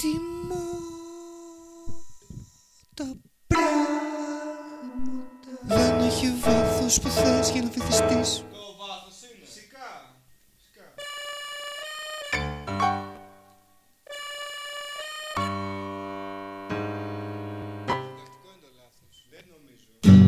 Τι Τιμώ τα πράγματα. Δεν έχει βάθος που θέλει για να βυθιστείς. Το βάθος είναι. Φυσικά. Φυσικά. Τακτικό το λάθο, Δεν νομίζω.